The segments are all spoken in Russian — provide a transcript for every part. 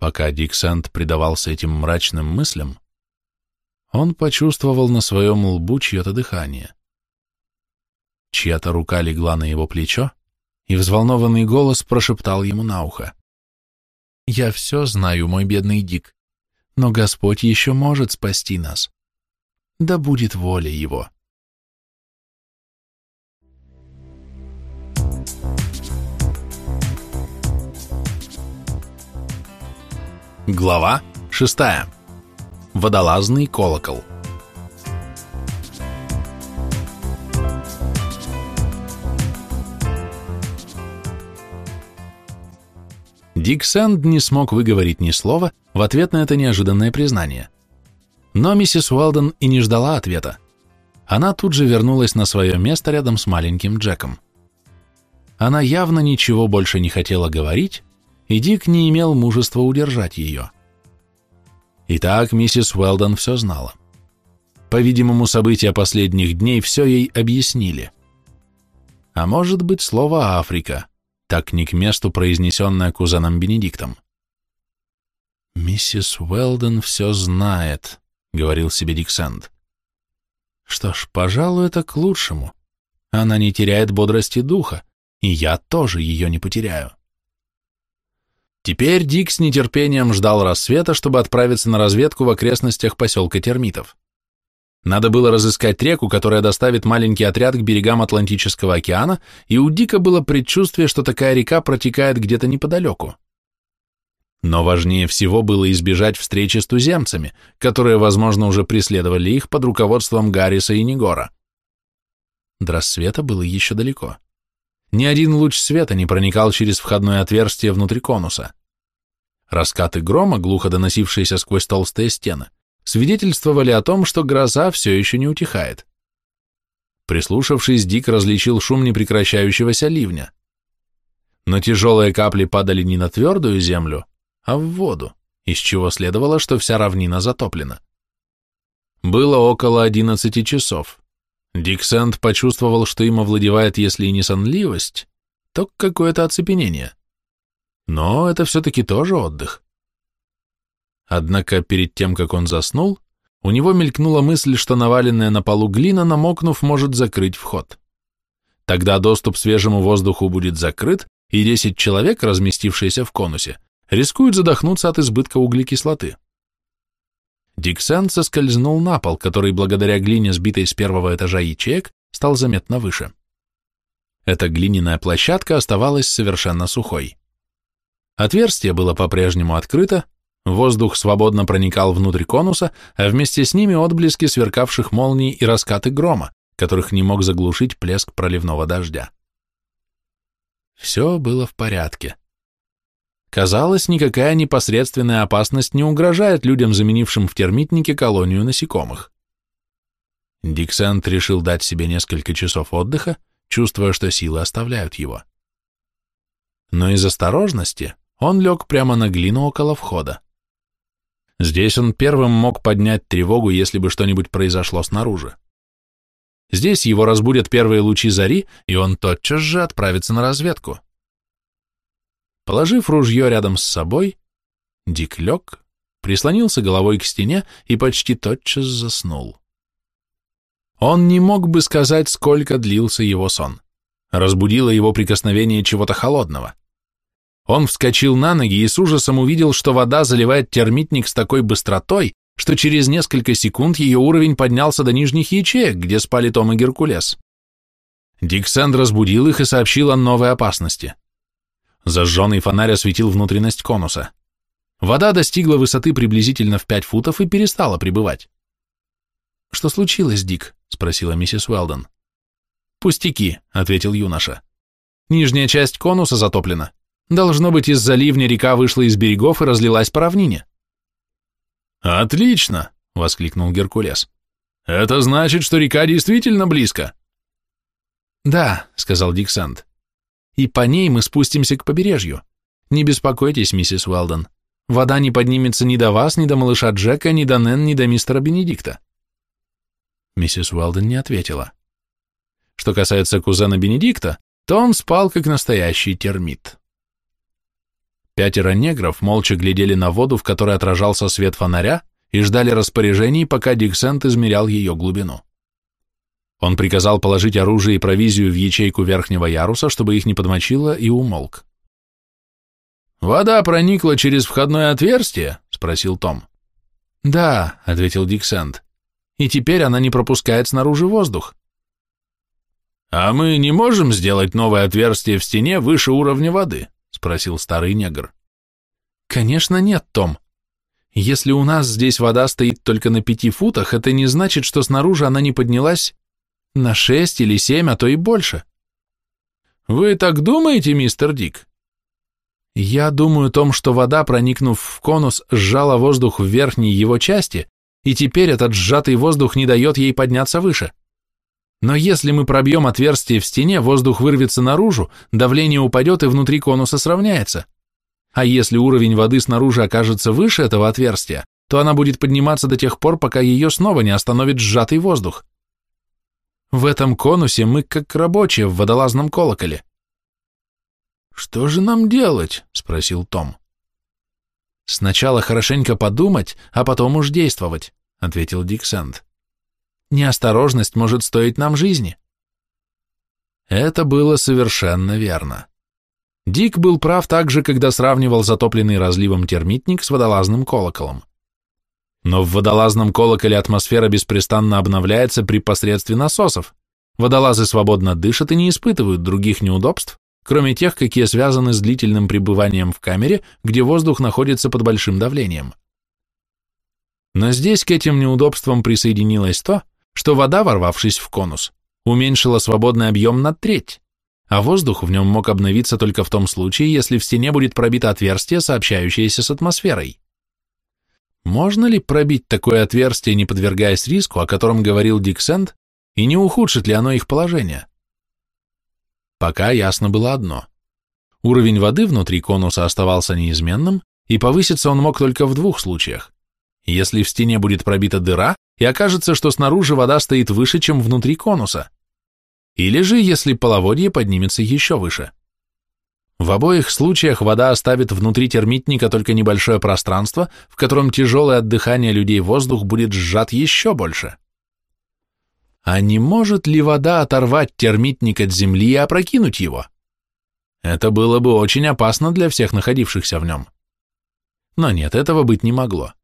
Пока Дик Сэнд предавался этим мрачным мыслям, он почувствовал на своем лбу чье-то дыхание. Чья-то рука легла на его плечо, и взволнованный голос прошептал ему на ухо. «Я все знаю, мой бедный Дик, но Господь еще может спасти нас. Да будет воля Его». Глава шестая. Водолазный колокол. Дик Сэнд не смог выговорить ни слова в ответ на это неожиданное признание. Но миссис Уэлден и не ждала ответа. Она тут же вернулась на свое место рядом с маленьким Джеком. Она явно ничего больше не хотела говорить, и Дик не имел мужества удержать ее. Итак, миссис Уэлден все знала. По-видимому, события последних дней все ей объяснили. А может быть, слово «Африка» так не к месту произнесенное кузеном Бенедиктом. «Миссис Уэлден все знает», — говорил себе Диксенд. «Что ж, пожалуй, это к лучшему. Она не теряет бодрости духа, и я тоже ее не потеряю». Теперь Дик с нетерпением ждал рассвета, чтобы отправиться на разведку в окрестностях поселка Термитов. Надо было разыскать реку, которая доставит маленький отряд к берегам Атлантического океана, и у Дика было предчувствие, что такая река протекает где-то неподалеку. Но важнее всего было избежать встречи с туземцами, которые, возможно, уже преследовали их под руководством Гарриса и Негора. До рассвета было еще далеко. Ни один луч света не проникал через входное отверстие внутри конуса. Раскаты грома, глухо доносившиеся сквозь толстые стены, свидетельствовали о том, что гроза все еще не утихает. Прислушавшись, Дик различил шум непрекращающегося ливня. Но тяжелые капли падали не на твердую землю, а в воду, из чего следовало, что вся равнина затоплена. Было около одиннадцати часов. Дик Сэнд почувствовал, что им овладевает, если и не сонливость, то какое-то оцепенение. Но это все-таки тоже отдых. Однако перед тем, как он заснул, у него мелькнула мысль, что наваленная на полу глина, намокнув, может закрыть вход. Тогда доступ свежему воздуху будет закрыт, и 10 человек, разместившиеся в конусе, рискуют задохнуться от избытка углекислоты. Диксен соскользнул на пол, который благодаря глине, сбитой с первого этажа ячеек, стал заметно выше. Эта глиняная площадка оставалась совершенно сухой. Отверстие было по-прежнему открыто, Воздух свободно проникал внутрь конуса, а вместе с ними отблески сверкавших молний и раскаты грома, которых не мог заглушить плеск проливного дождя. Все было в порядке. Казалось, никакая непосредственная опасность не угрожает людям, заменившим в термитнике колонию насекомых. Диксент решил дать себе несколько часов отдыха, чувствуя, что силы оставляют его. Но из осторожности он лег прямо на глину около входа. Здесь он первым мог поднять тревогу, если бы что-нибудь произошло снаружи. Здесь его разбудят первые лучи зари, и он тотчас же отправится на разведку. Положив ружье рядом с собой, Дик лег, прислонился головой к стене и почти тотчас заснул. Он не мог бы сказать, сколько длился его сон. Разбудило его прикосновение чего-то холодного. Он вскочил на ноги и с ужасом увидел, что вода заливает термитник с такой быстротой, что через несколько секунд ее уровень поднялся до нижних ячеек, где спали Том и Геркулес. Диксенд разбудил их и сообщил о новой опасности. Зажженный фонарь осветил внутренность конуса. Вода достигла высоты приблизительно в пять футов и перестала прибывать. «Что случилось, Дик?» — спросила миссис Уэлдон. «Пустяки», — ответил юноша. «Нижняя часть конуса затоплена. Должно быть, из-за ливня река вышла из берегов и разлилась по равнине. «Отлично!» — воскликнул Геркулес. «Это значит, что река действительно близко». «Да», — сказал Диксант. «И по ней мы спустимся к побережью. Не беспокойтесь, миссис Уэлдон. Вода не поднимется ни до вас, ни до малыша Джека, ни до Нэн, ни до мистера Бенедикта». Миссис Уэлдон не ответила. Что касается кузена Бенедикта, то он спал, как настоящий термит. Пятеро негров молча глядели на воду, в которой отражался свет фонаря, и ждали распоряжений, пока Диксент измерял ее глубину. Он приказал положить оружие и провизию в ячейку верхнего яруса, чтобы их не подмочило, и умолк. «Вода проникла через входное отверстие?» — спросил Том. «Да», — ответил Диксент, — «и теперь она не пропускает снаружи воздух». «А мы не можем сделать новое отверстие в стене выше уровня воды?» — спросил старый негр. «Конечно нет, Том. Если у нас здесь вода стоит только на пяти футах, это не значит, что снаружи она не поднялась на шесть или семь, а то и больше». «Вы так думаете, мистер Дик?» Я думаю о том, что вода, проникнув в конус, сжала воздух в верхней его части, и теперь этот сжатый воздух не дает ей подняться выше. Но если мы пробьем отверстие в стене, воздух вырвется наружу, давление упадет и внутри конуса сравняется. А если уровень воды снаружи окажется выше этого отверстия, то она будет подниматься до тех пор, пока ее снова не остановит сжатый воздух. В этом конусе мы как рабочие в водолазном колоколе. «Что же нам делать?» — спросил Том. «Сначала хорошенько подумать, а потом уж действовать», — ответил Дик Сэнд. Неосторожность может стоить нам жизни. Это было совершенно верно. Дик был прав также, когда сравнивал затопленный разливом термитник с водолазным колоколом. Но в водолазном колоколе атмосфера беспрестанно обновляется при посредстве насосов. Водолазы свободно дышат и не испытывают других неудобств, кроме тех, какие связаны с длительным пребыванием в камере, где воздух находится под большим давлением. Но здесь к этим неудобствам присоединилось то, что вода, ворвавшись в конус, уменьшила свободный объем на треть, а воздух в нем мог обновиться только в том случае, если в стене будет пробито отверстие, сообщающееся с атмосферой. Можно ли пробить такое отверстие, не подвергаясь риску, о котором говорил Диксенд, и не ухудшит ли оно их положение? Пока ясно было одно. Уровень воды внутри конуса оставался неизменным, и повыситься он мог только в двух случаях. Если в стене будет пробита дыра, и окажется, что снаружи вода стоит выше, чем внутри конуса. Или же, если половодье поднимется еще выше. В обоих случаях вода оставит внутри термитника только небольшое пространство, в котором тяжелое от дыхания людей воздух будет сжат еще больше. А не может ли вода оторвать термитник от земли и опрокинуть его? Это было бы очень опасно для всех находившихся в нем. Но нет, этого быть не могло.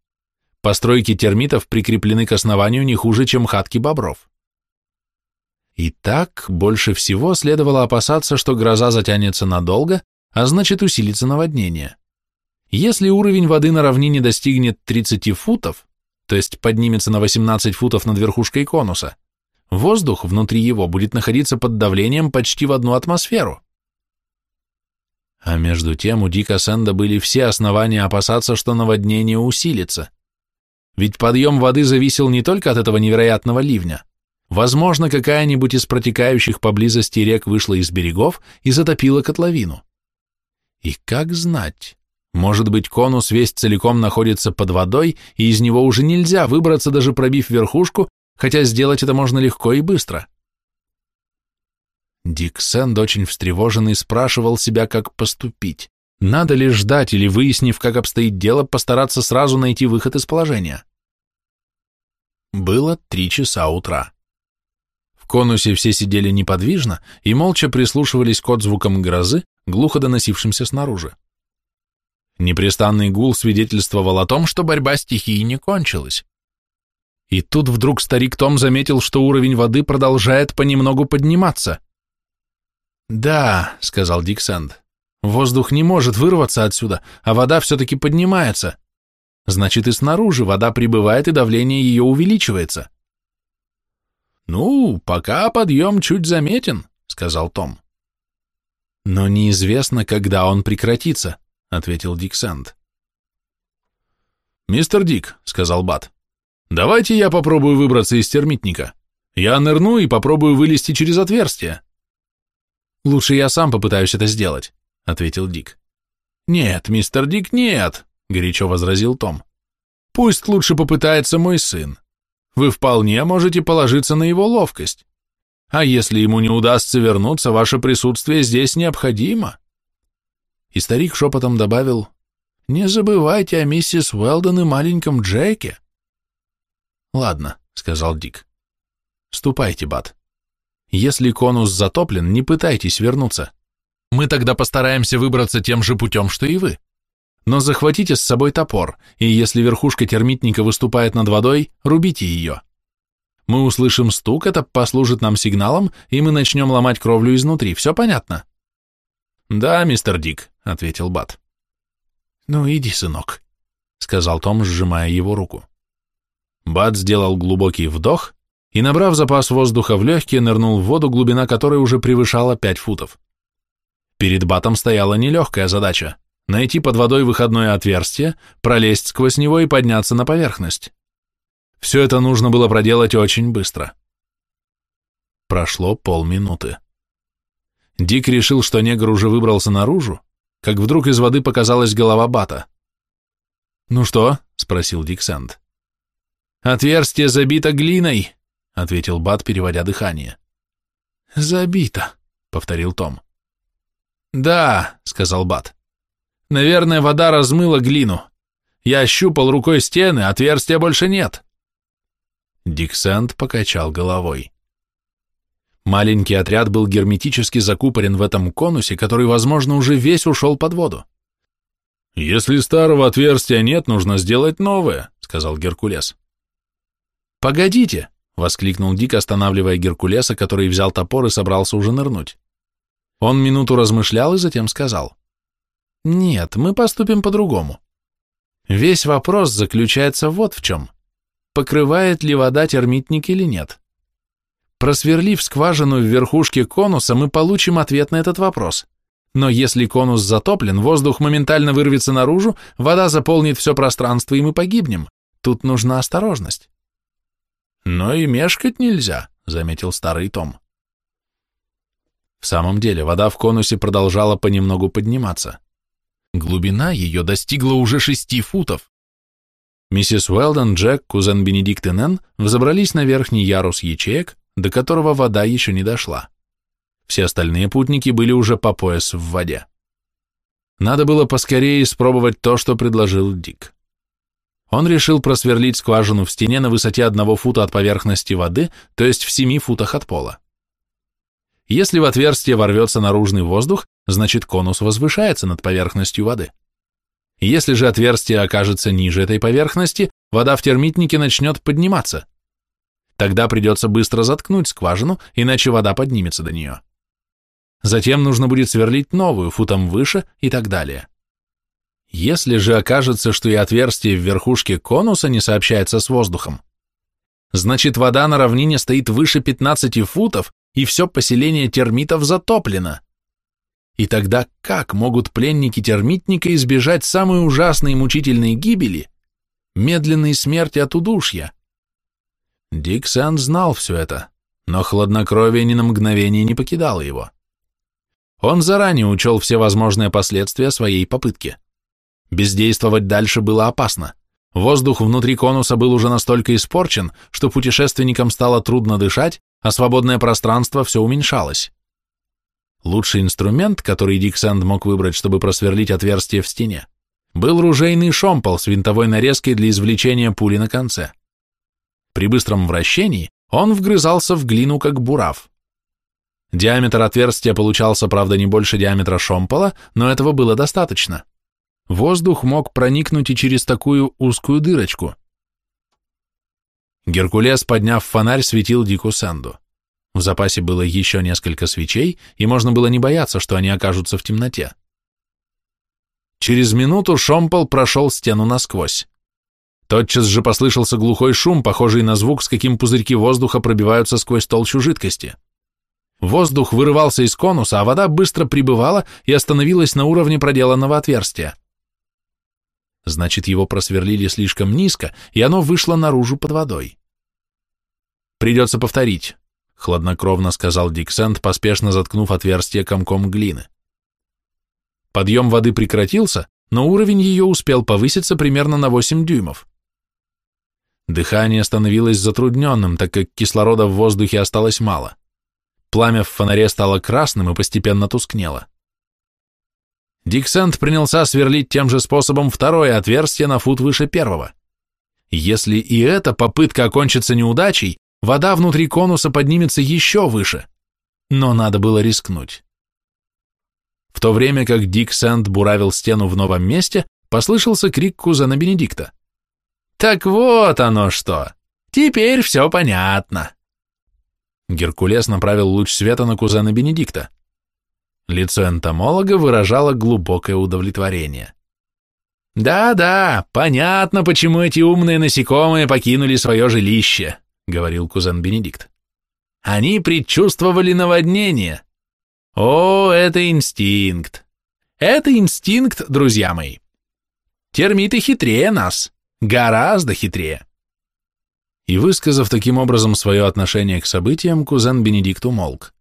Постройки термитов прикреплены к основанию не хуже, чем хатки бобров. И так больше всего следовало опасаться, что гроза затянется надолго, а значит усилится наводнение. Если уровень воды на равнине достигнет 30 футов, то есть поднимется на 18 футов над верхушкой конуса, воздух внутри его будет находиться под давлением почти в одну атмосферу. А между тем у Дика Сэнда были все основания опасаться, что наводнение усилится. Ведь подъем воды зависел не только от этого невероятного ливня. Возможно, какая-нибудь из протекающих поблизости рек вышла из берегов и затопила котловину. И как знать? Может быть, конус весь целиком находится под водой, и из него уже нельзя выбраться, даже пробив верхушку, хотя сделать это можно легко и быстро. Дик Сэнд, очень встревоженный, спрашивал себя, как поступить. Надо ли ждать или, выяснив, как обстоит дело, постараться сразу найти выход из положения? Было три часа утра. В конусе все сидели неподвижно и молча прислушивались к отзвукам грозы, глухо доносившимся снаружи. Непрестанный гул свидетельствовал о том, что борьба стихии не кончилась. И тут вдруг старик Том заметил, что уровень воды продолжает понемногу подниматься. «Да», — сказал Диксенд, Воздух не может вырваться отсюда, а вода все-таки поднимается. Значит, и снаружи вода прибывает, и давление ее увеличивается. «Ну, пока подъем чуть заметен», — сказал Том. «Но неизвестно, когда он прекратится», — ответил Дик Сэнд. «Мистер Дик», — сказал Бат, — «давайте я попробую выбраться из термитника. Я нырну и попробую вылезти через отверстие». «Лучше я сам попытаюсь это сделать», — ответил Дик. «Нет, мистер Дик, нет», — горячо возразил Том. «Пусть лучше попытается мой сын. Вы вполне можете положиться на его ловкость. А если ему не удастся вернуться, ваше присутствие здесь необходимо». И старик шепотом добавил, Не забывайте о миссис Уэлдон и маленьком Джеке. Ладно, сказал Дик. Ступайте, Бат. Если конус затоплен, не пытайтесь вернуться. Мы тогда постараемся выбраться тем же путем, что и вы. Но захватите с собой топор, и если верхушка термитника выступает над водой, рубите ее. Мы услышим стук, это послужит нам сигналом, и мы начнем ломать кровлю изнутри. Все понятно? Да, мистер Дик, ответил Бат. Ну, иди, сынок, сказал Том, сжимая его руку. Бат сделал глубокий вдох и, набрав запас воздуха в легкие, нырнул в воду, глубина которой уже превышала пять футов. Перед Батом стояла нелегкая задача — найти под водой выходное отверстие, пролезть сквозь него и подняться на поверхность. Все это нужно было проделать очень быстро. Прошло полминуты. Дик решил, что негр уже выбрался наружу, как вдруг из воды показалась голова Бата. «Ну что?» — спросил Дик Сэнд. «Отверстие забито глиной», — ответил Бат, переводя дыхание. «Забито», — повторил Том. «Да», — сказал Бат. «Наверное, вода размыла глину. Я щупал рукой стены, отверстия больше нет». Диксент покачал головой. Маленький отряд был герметически закупорен в этом конусе, который, возможно, уже весь ушел под воду. «Если старого отверстия нет, нужно сделать новое», — сказал Геркулес. «Погодите!» — воскликнул Дик, останавливая Геркулеса, который взял топор и собрался уже нырнуть. Он минуту размышлял и затем сказал. «Нет, мы поступим по-другому. Весь вопрос заключается вот в чем покрывает ли вода термитник или нет. Просверлив скважину в верхушке конуса, мы получим ответ на этот вопрос. Но если конус затоплен, воздух моментально вырвется наружу, вода заполнит все пространство, и мы погибнем. Тут нужна осторожность. Но и мешкать нельзя, заметил старый Том. В самом деле, вода в конусе продолжала понемногу подниматься. Глубина ее достигла уже шести футов. Миссис Уэлдон, Джек, кузен Бенедикт и Нэн взобрались на верхний ярус ячеек, до которого вода еще не дошла. Все остальные путники были уже по пояс в воде. Надо было поскорее испробовать то, что предложил Дик. Он решил просверлить скважину в стене на высоте одного фута от поверхности воды, то есть в семи футах от пола. Если в отверстие ворвется наружный воздух, значит конус возвышается над поверхностью воды. Если же отверстие окажется ниже этой поверхности, вода в термитнике начнет подниматься. Тогда придется быстро заткнуть скважину, иначе вода поднимется до нее. Затем нужно будет сверлить новую, футом выше и так далее. Если же окажется, что и отверстие в верхушке конуса не сообщается с воздухом, значит вода на равнине стоит выше 15 футов, и все поселение термитов затоплено. И тогда как могут пленники термитника избежать самой ужасной и мучительной гибели, медленной смерти от удушья? Дик Сэнд знал все это, но хладнокровие ни на мгновение не покидало его. Он заранее учел все возможные последствия своей попытки. Бездействовать дальше было опасно. Воздух внутри конуса был уже настолько испорчен, что путешественникам стало трудно дышать, а свободное пространство все уменьшалось. Лучший инструмент, который Дик Сэнд мог выбрать, чтобы просверлить отверстие в стене, был ружейный шомпол с винтовой нарезкой для извлечения пули на конце. При быстром вращении он вгрызался в глину, как бурав. Диаметр отверстия получался, правда, не больше диаметра шомпола, но этого было достаточно. Воздух мог проникнуть и через такую узкую дырочку. Геркулес, подняв фонарь, светил Дику Сэнду. В запасе было еще несколько свечей, и можно было не бояться, что они окажутся в темноте. Через минуту шомпол прошел стену насквозь. Тотчас же послышался глухой шум, похожий на звук, с каким пузырьки воздуха пробиваются сквозь толщу жидкости. Воздух вырывался из конуса, а вода быстро прибывала и остановилась на уровне проделанного отверстия. Значит, его просверлили слишком низко, и оно вышло наружу под водой. Придется повторить хладнокровно сказал Диксент, поспешно заткнув отверстие комком глины. Подъем воды прекратился, но уровень ее успел повыситься примерно на 8 дюймов. Дыхание становилось затрудненным, так как кислорода в воздухе осталось мало. Пламя в фонаре стало красным и постепенно тускнело. Дик Сент принялся сверлить тем же способом второе отверстие на фут выше первого. Если и эта попытка окончится неудачей, вода внутри конуса поднимется еще выше. Но надо было рискнуть. В то время как Дик Сент буравил стену в новом месте, послышался крик кузена Бенедикта. «Так вот оно что! Теперь все понятно!» Геркулес направил луч света на кузена Бенедикта. Лицо энтомолога выражало глубокое удовлетворение. «Да-да, понятно, почему эти умные насекомые покинули свое жилище», — говорил кузен Бенедикт. «Они предчувствовали наводнение. О, это инстинкт. Это инстинкт, друзья мои. Термиты хитрее нас, гораздо хитрее». И высказав таким образом свое отношение к событиям, кузен Бенедикт умолк.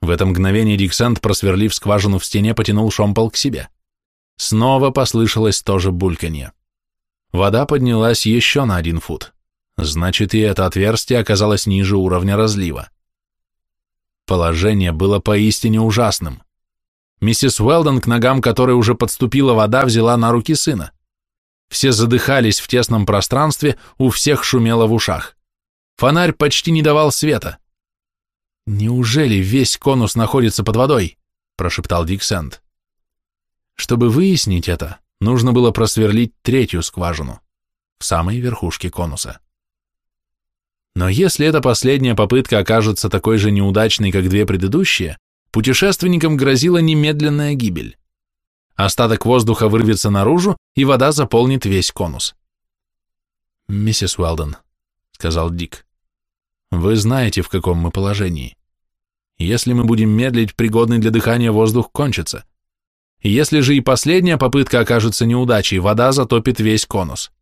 В это мгновение Диксант, просверлив скважину в стене, потянул шомпол к себе. Снова послышалось то же бульканье. Вода поднялась еще на один фут. Значит, и это отверстие оказалось ниже уровня разлива. Положение было поистине ужасным. Миссис Уэлдон, к ногам которой уже подступила вода, взяла на руки сына. Все задыхались в тесном пространстве, у всех шумело в ушах. Фонарь почти не давал света. «Неужели весь конус находится под водой?» – прошептал Дик Сент. Чтобы выяснить это, нужно было просверлить третью скважину в самой верхушке конуса. Но если эта последняя попытка окажется такой же неудачной, как две предыдущие, путешественникам грозила немедленная гибель. Остаток воздуха вырвется наружу, и вода заполнит весь конус. «Миссис Уэлдон», — сказал Дик, — «вы знаете, в каком мы положении. Если мы будем медлить, пригодный для дыхания воздух кончится. Если же и последняя попытка окажется неудачей, вода затопит весь конус.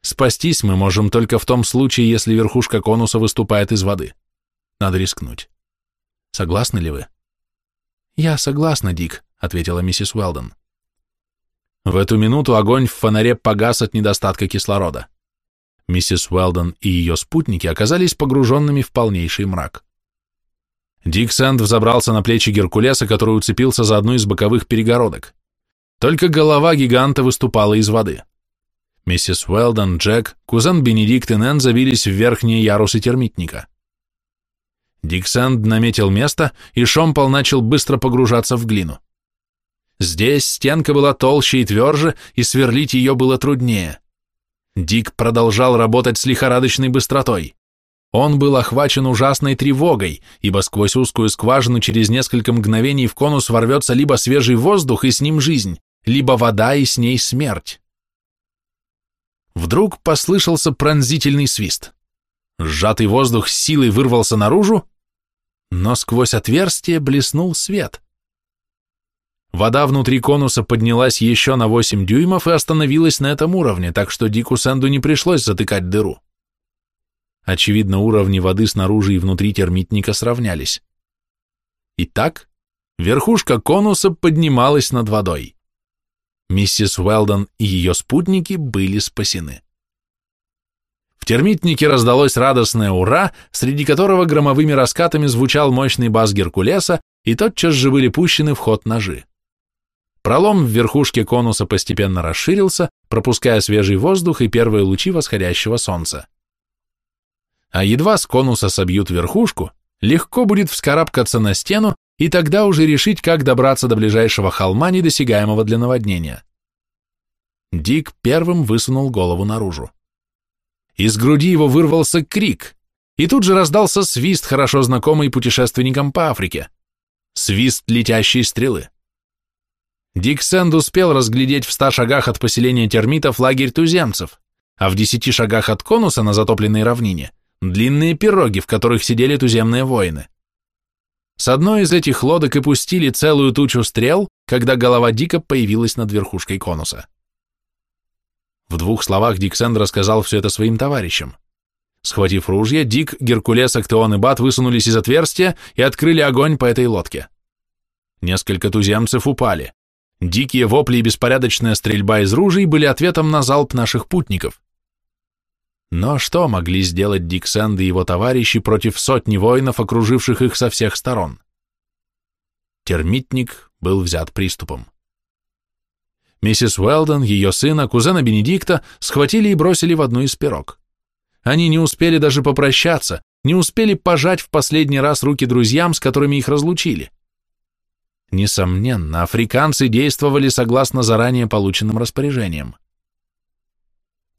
Спастись мы можем только в том случае, если верхушка конуса выступает из воды. Надо рискнуть. Согласны ли вы? Я согласна, Дик, ответила миссис Уэлдон. В эту минуту огонь в фонаре погас от недостатка кислорода. Миссис Уэлдон и ее спутники оказались погруженными в полнейший мрак. Дик Сэнд взобрался на плечи Геркулеса, который уцепился за одну из боковых перегородок. Только голова гиганта выступала из воды. Миссис Уэлдон, Джек, кузен Бенедикт и Нэн завились в верхние ярусы термитника. Дик Сэнд наметил место, и шомпол начал быстро погружаться в глину. Здесь стенка была толще и тверже, и сверлить ее было труднее. Дик продолжал работать с лихорадочной быстротой. Он был охвачен ужасной тревогой, ибо сквозь узкую скважину через несколько мгновений в конус ворвется либо свежий воздух и с ним жизнь, либо вода и с ней смерть. Вдруг послышался пронзительный свист. Сжатый воздух с силой вырвался наружу, но сквозь отверстие блеснул свет. Вода внутри конуса поднялась еще на 8 дюймов и остановилась на этом уровне, так что Дику Сэнду не пришлось затыкать дыру. Очевидно, уровни воды снаружи и внутри термитника сравнялись. Итак, верхушка конуса поднималась над водой. Миссис Уэлдон и ее спутники были спасены. В термитнике раздалось радостное «Ура!», среди которого громовыми раскатами звучал мощный бас Геркулеса, и тотчас же были пущены в ход ножи. Пролом в верхушке конуса постепенно расширился, пропуская свежий воздух и первые лучи восходящего солнца а едва с конуса собьют верхушку, легко будет вскарабкаться на стену и тогда уже решить, как добраться до ближайшего холма, недосягаемого для наводнения. Дик первым высунул голову наружу. Из груди его вырвался крик, и тут же раздался свист, хорошо знакомый путешественникам по Африке. Свист летящей стрелы. Дик Сэнд успел разглядеть в ста шагах от поселения термитов лагерь туземцев, а в десяти шагах от конуса на затопленной равнине длинные пироги, в которых сидели туземные воины. С одной из этих лодок и пустили целую тучу стрел, когда голова Дика появилась над верхушкой конуса. В двух словах Дик Сэнд рассказал все это своим товарищам. Схватив ружья, Дик, Геркулес, Актеон и Бат высунулись из отверстия и открыли огонь по этой лодке. Несколько туземцев упали. Дикие вопли и беспорядочная стрельба из ружей были ответом на залп наших путников. Но что могли сделать Дик Сэнд и его товарищи против сотни воинов, окруживших их со всех сторон? Термитник был взят приступом. Миссис Уэлдон, ее сына, кузена Бенедикта схватили и бросили в одну из пирог. Они не успели даже попрощаться, не успели пожать в последний раз руки друзьям, с которыми их разлучили. Несомненно, африканцы действовали согласно заранее полученным распоряжениям.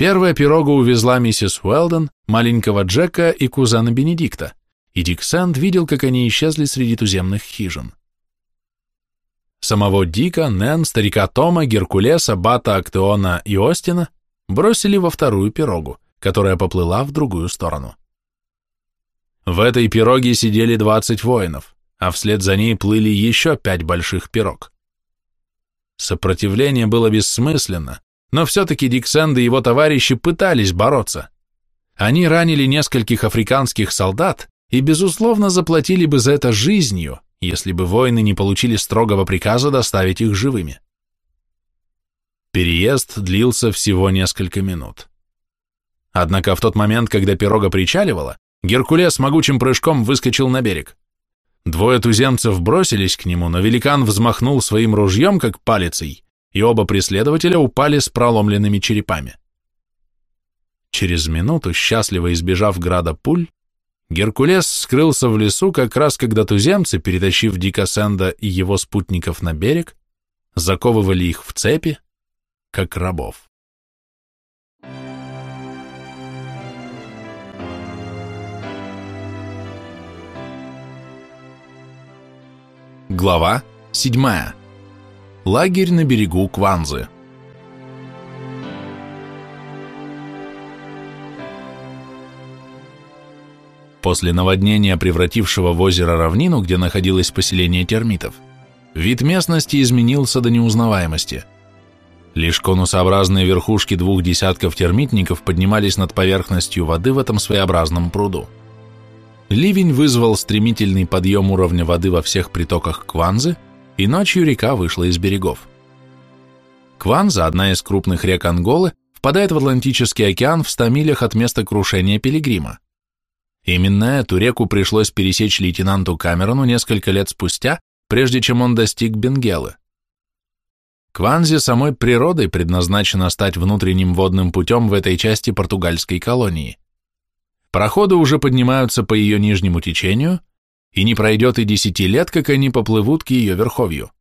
Первая пирога увезла миссис Уэлдон, маленького Джека и кузена Бенедикта, и Дик Сэнд видел, как они исчезли среди туземных хижин. Самого Дика, Нэн, старика Тома, Геркулеса, Бата, Актеона и Остина бросили во вторую пирогу, которая поплыла в другую сторону. В этой пироге сидели 20 воинов, а вслед за ней плыли еще пять больших пирог. Сопротивление было бессмысленно, но все-таки Диксенд и его товарищи пытались бороться. Они ранили нескольких африканских солдат и, безусловно, заплатили бы за это жизнью, если бы воины не получили строгого приказа доставить их живыми. Переезд длился всего несколько минут. Однако в тот момент, когда пирога причаливала, Геркулес могучим прыжком выскочил на берег. Двое туземцев бросились к нему, но великан взмахнул своим ружьем, как палицей, и оба преследователя упали с проломленными черепами. Через минуту, счастливо избежав града пуль, Геркулес скрылся в лесу как раз когда туземцы, перетащив Дика и его спутников на берег, заковывали их в цепи, как рабов. Глава 7. Лагерь на берегу Кванзы. После наводнения, превратившего в озеро равнину, где находилось поселение термитов, вид местности изменился до неузнаваемости. Лишь конусообразные верхушки двух десятков термитников поднимались над поверхностью воды в этом своеобразном пруду. Ливень вызвал стремительный подъем уровня воды во всех притоках Кванзы, и ночью река вышла из берегов. Кванза, одна из крупных рек Анголы, впадает в Атлантический океан в 100 милях от места крушения Пилигрима. Именно эту реку пришлось пересечь лейтенанту Камерону несколько лет спустя, прежде чем он достиг Бенгелы. Кванзе самой природой предназначено стать внутренним водным путем в этой части португальской колонии. Пароходы уже поднимаются по ее нижнему течению, и не пройдет и десяти лет, как они поплывут к ее верховью.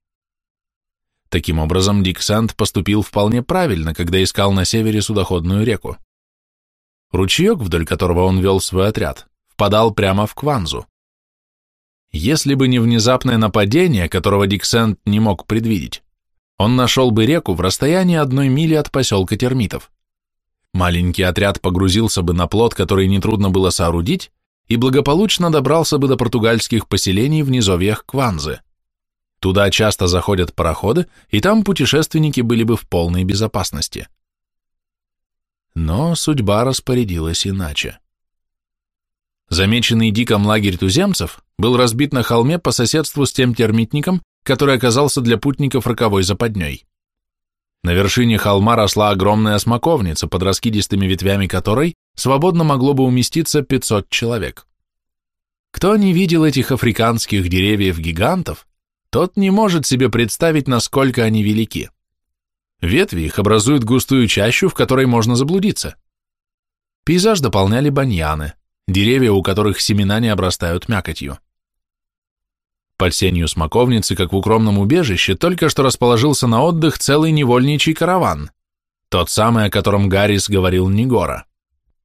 Таким образом, Дик Санд поступил вполне правильно, когда искал на севере судоходную реку. Ручеек, вдоль которого он вел свой отряд, впадал прямо в Кванзу. Если бы не внезапное нападение, которого Дик Сент не мог предвидеть, он нашел бы реку в расстоянии одной мили от поселка термитов. Маленький отряд погрузился бы на плот, который нетрудно было соорудить, и благополучно добрался бы до португальских поселений в низовьях Кванзы. Туда часто заходят пароходы, и там путешественники были бы в полной безопасности. Но судьба распорядилась иначе. Замеченный диком лагерь туземцев был разбит на холме по соседству с тем термитником, который оказался для путников роковой западней. На вершине холма росла огромная смоковница, под раскидистыми ветвями которой свободно могло бы уместиться 500 человек. Кто не видел этих африканских деревьев-гигантов, тот не может себе представить, насколько они велики. Ветви их образуют густую чащу, в которой можно заблудиться. Пейзаж дополняли баньяны, деревья, у которых семена не обрастают мякотью. Под сенью смоковницы, как в укромном убежище, только что расположился на отдых целый невольничий караван, тот самый, о котором Гаррис говорил Негора.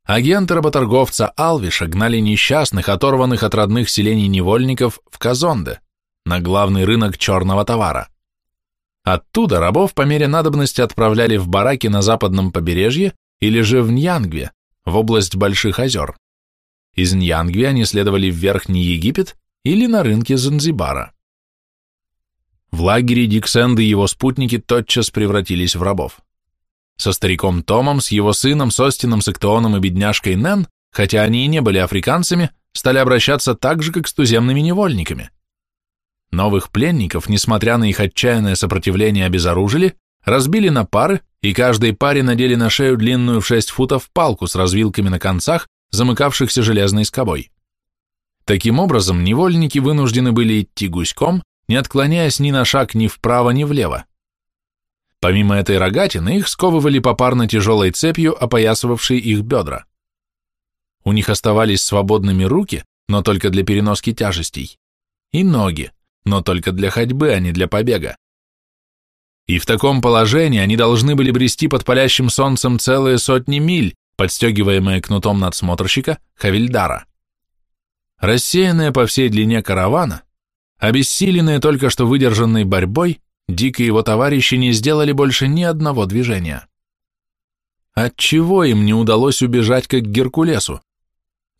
Агенты работорговца Алвиша гнали несчастных, оторванных от родных селений невольников в Казонде, на главный рынок черного товара. Оттуда рабов по мере надобности отправляли в бараки на западном побережье или же в Ньянгве, в область Больших озер. Из Ньянгви они следовали в Верхний Египет или на рынке Занзибара. В лагере Диксенд и его спутники тотчас превратились в рабов. Со стариком Томом, с его сыном, с Остином, с Эктооном и бедняжкой Нэн, хотя они и не были африканцами, стали обращаться так же, как с туземными невольниками. Новых пленников, несмотря на их отчаянное сопротивление, обезоружили, разбили на пары и каждой паре надели на шею длинную в 6 футов палку с развилками на концах, замыкавшихся железной скобой. Таким образом, невольники вынуждены были идти гуськом, не отклоняясь ни на шаг ни вправо, ни влево. Помимо этой рогатины, их сковывали попарно тяжелой цепью, опоясывавшей их бедра. У них оставались свободными руки, но только для переноски тяжестей, и ноги, но только для ходьбы, а не для побега. И в таком положении они должны были брести под палящим солнцем целые сотни миль, подстегиваемые кнутом надсмотрщика Хавильдара. Рассеянные по всей длине каравана, обессиленные только что выдержанной борьбой, Дик и его товарищи не сделали больше ни одного движения. Отчего им не удалось убежать, как Геркулесу?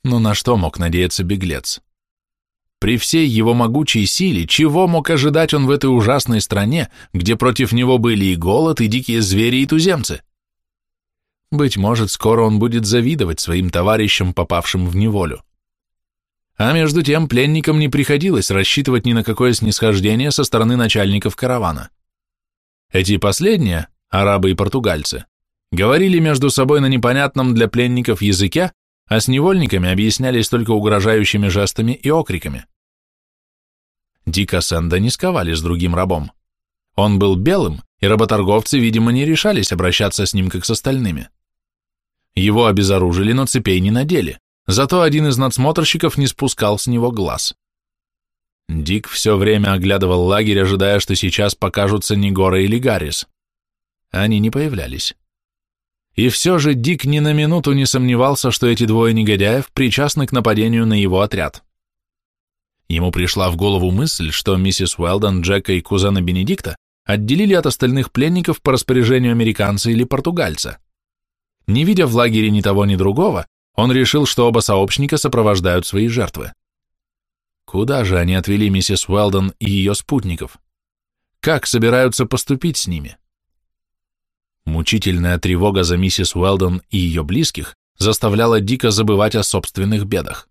Но на что мог надеяться беглец? При всей его могучей силе, чего мог ожидать он в этой ужасной стране, где против него были и голод, и дикие звери, и туземцы? Быть может, скоро он будет завидовать своим товарищам, попавшим в неволю. А между тем пленникам не приходилось рассчитывать ни на какое снисхождение со стороны начальников каравана. Эти последние, арабы и португальцы, говорили между собой на непонятном для пленников языке, а с невольниками объяснялись только угрожающими жестами и окриками. Дика Сэнда не сковали с другим рабом. Он был белым, и работорговцы, видимо, не решались обращаться с ним, как с остальными. Его обезоружили, но цепей не надели, зато один из надсмотрщиков не спускал с него глаз. Дик все время оглядывал лагерь, ожидая, что сейчас покажутся Негора или Гаррис. Они не появлялись. И все же Дик ни на минуту не сомневался, что эти двое негодяев причастны к нападению на его отряд. Ему пришла в голову мысль, что миссис Уэлдон, Джека и кузена Бенедикта отделили от остальных пленников по распоряжению американца или португальца. Не видя в лагере ни того, ни другого, он решил, что оба сообщника сопровождают свои жертвы. Куда же они отвели миссис Уэлдон и ее спутников? Как собираются поступить с ними? Мучительная тревога за миссис Уэлдон и ее близких заставляла дико забывать о собственных бедах.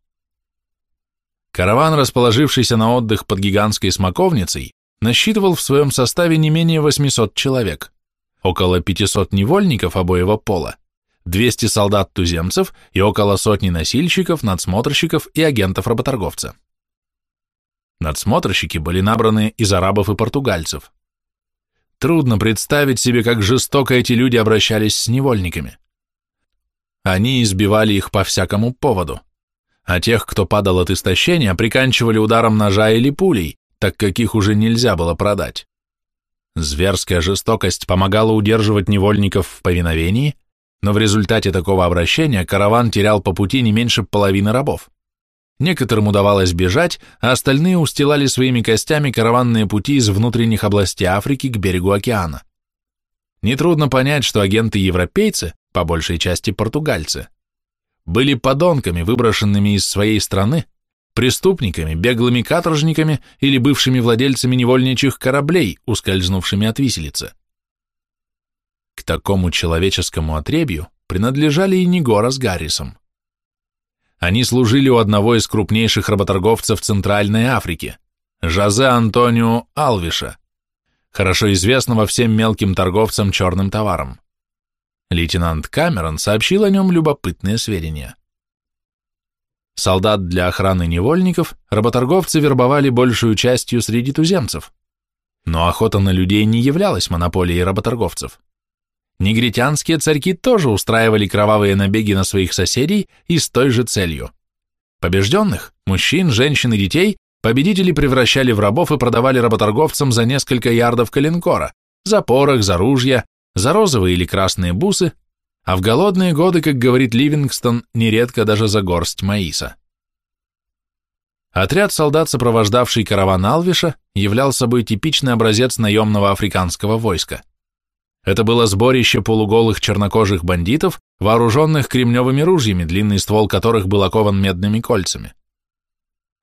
Караван, расположившийся на отдых под гигантской смоковницей, насчитывал в своем составе не менее 800 человек, около 500 невольников обоего пола, 200 солдат-туземцев и около сотни носильщиков, надсмотрщиков и агентов-работорговца. Надсмотрщики были набраны из арабов и португальцев. Трудно представить себе, как жестоко эти люди обращались с невольниками. Они избивали их по всякому поводу, а тех, кто падал от истощения, приканчивали ударом ножа или пулей, так как их уже нельзя было продать. Зверская жестокость помогала удерживать невольников в повиновении, но в результате такого обращения караван терял по пути не меньше половины рабов. Некоторым удавалось бежать, а остальные устилали своими костями караванные пути из внутренних областей Африки к берегу океана. Нетрудно понять, что агенты-европейцы, по большей части португальцы, были подонками, выброшенными из своей страны, преступниками, беглыми каторжниками или бывшими владельцами невольничьих кораблей, ускользнувшими от виселицы. К такому человеческому отребью принадлежали и Негора с Гаррисом. Они служили у одного из крупнейших работорговцев Центральной Африки, Жозе Антонио Алвиша, хорошо известного всем мелким торговцам черным товаром. Лейтенант Камерон сообщил о нем любопытные сведения. Солдат для охраны невольников работорговцы вербовали большую частью среди туземцев, но охота на людей не являлась монополией работорговцев. Негритянские царьки тоже устраивали кровавые набеги на своих соседей и с той же целью. Побежденных, мужчин, женщин и детей, победители превращали в рабов и продавали работорговцам за несколько ярдов калинкора, за порох, за ружья, за розовые или красные бусы, а в голодные годы, как говорит Ливингстон, нередко даже за горсть маиса. Отряд солдат, сопровождавший караван Алвиша, являл собой типичный образец наемного африканского войска. Это было сборище полуголых чернокожих бандитов, вооруженных кремневыми ружьями, длинный ствол которых был окован медными кольцами.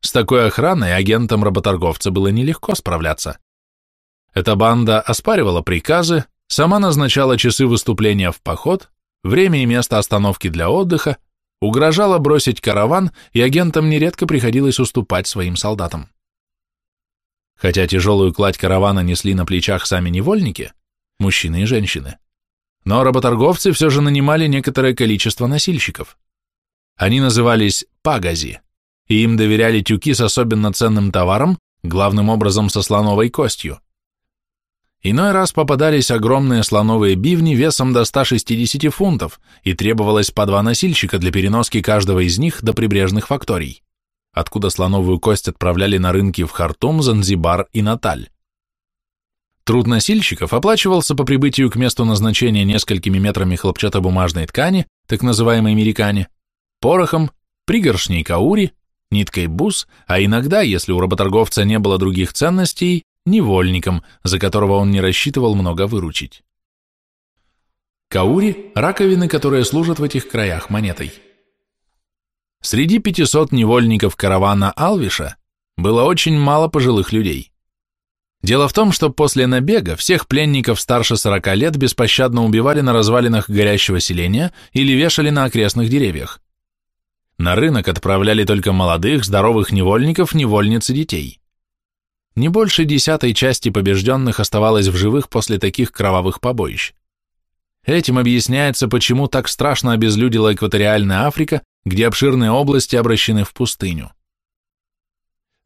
С такой охраной агентам работорговца было нелегко справляться. Эта банда оспаривала приказы, сама назначала часы выступления в поход, время и место остановки для отдыха, угрожала бросить караван, и агентам нередко приходилось уступать своим солдатам. Хотя тяжелую кладь каравана несли на плечах сами невольники, мужчины и женщины. Но работорговцы все же нанимали некоторое количество носильщиков. Они назывались пагази, и им доверяли тюки с особенно ценным товаром, главным образом со слоновой костью. Иной раз попадались огромные слоновые бивни весом до 160 фунтов, и требовалось по два носильщика для переноски каждого из них до прибрежных факторий, откуда слоновую кость отправляли на рынки в Хартум, Занзибар и Наталь. Труд носильщиков оплачивался по прибытию к месту назначения несколькими метрами хлопчатобумажной ткани, так называемой американе, порохом, пригоршней каури, ниткой бус, а иногда, если у работорговца не было других ценностей, невольником, за которого он не рассчитывал много выручить. Каури – раковины, которые служат в этих краях монетой. Среди 500 невольников каравана Алвиша было очень мало пожилых людей. Дело в том, что после набега всех пленников старше 40 лет беспощадно убивали на развалинах горящего селения или вешали на окрестных деревьях. На рынок отправляли только молодых, здоровых невольников, невольниц и детей. Не больше десятой части побежденных оставалось в живых после таких кровавых побоищ. Этим объясняется, почему так страшно обезлюдила экваториальная Африка, где обширные области обращены в пустыню.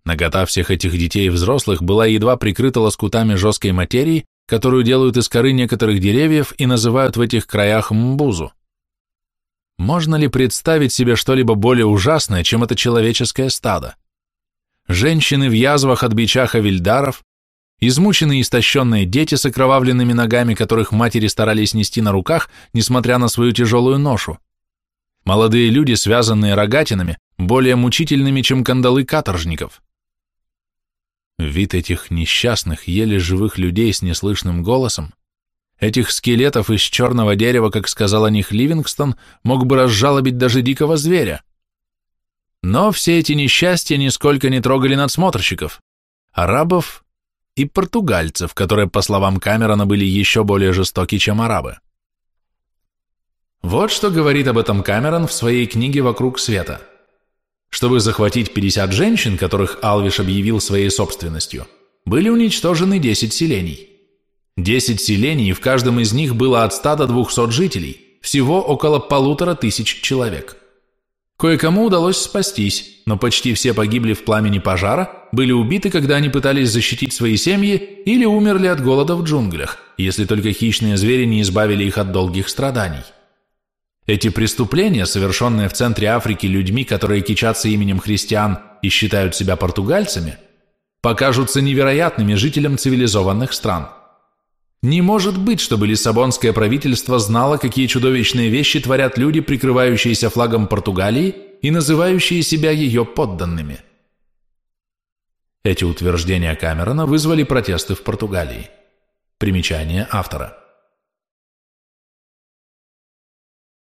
Нагота всех этих детей и взрослых была едва прикрыта лоскутами жесткой материи, которую делают из коры некоторых деревьев и называют в этих краях мбузу. Можно ли представить себе что-либо более ужасное, чем это человеческое стадо? женщины в язвах от бича хавильдаров, измученные и истощенные дети с окровавленными ногами, которых матери старались нести на руках, несмотря на свою тяжелую ношу, молодые люди, связанные рогатинами, более мучительными, чем кандалы каторжников. Вид этих несчастных, еле живых людей с неслышным голосом, этих скелетов из черного дерева, как сказал о них Ливингстон, мог бы разжалобить даже дикого зверя. Но все эти несчастья нисколько не трогали надсмотрщиков, арабов и португальцев, которые, по словам Камерона, были еще более жестоки, чем арабы. Вот что говорит об этом Камерон в своей книге «Вокруг света». Чтобы захватить 50 женщин, которых Алвиш объявил своей собственностью, были уничтожены 10 селений. 10 селений, в каждом из них было от 100 до 200 жителей, всего около полутора тысяч человек. Кое-кому удалось спастись, но почти все погибли в пламени пожара, были убиты, когда они пытались защитить свои семьи или умерли от голода в джунглях, если только хищные звери не избавили их от долгих страданий. Эти преступления, совершенные в центре Африки людьми, которые кичатся именем христиан и считают себя португальцами, покажутся невероятными жителям цивилизованных стран – не может быть, чтобы Лиссабонское правительство знало, какие чудовищные вещи творят люди, прикрывающиеся флагом Португалии и называющие себя ее подданными. Эти утверждения Камерона вызвали протесты в Португалии. Примечание автора.